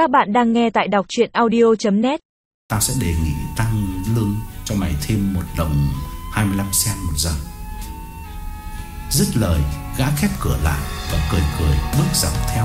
Các bạn đang nghe tại đọc chuyện audio.net Tao sẽ đề nghị tăng lương cho mày thêm một đồng 25 sen một giờ. Dứt lời, Gã khép cửa lại Và cười cười bước dọc theo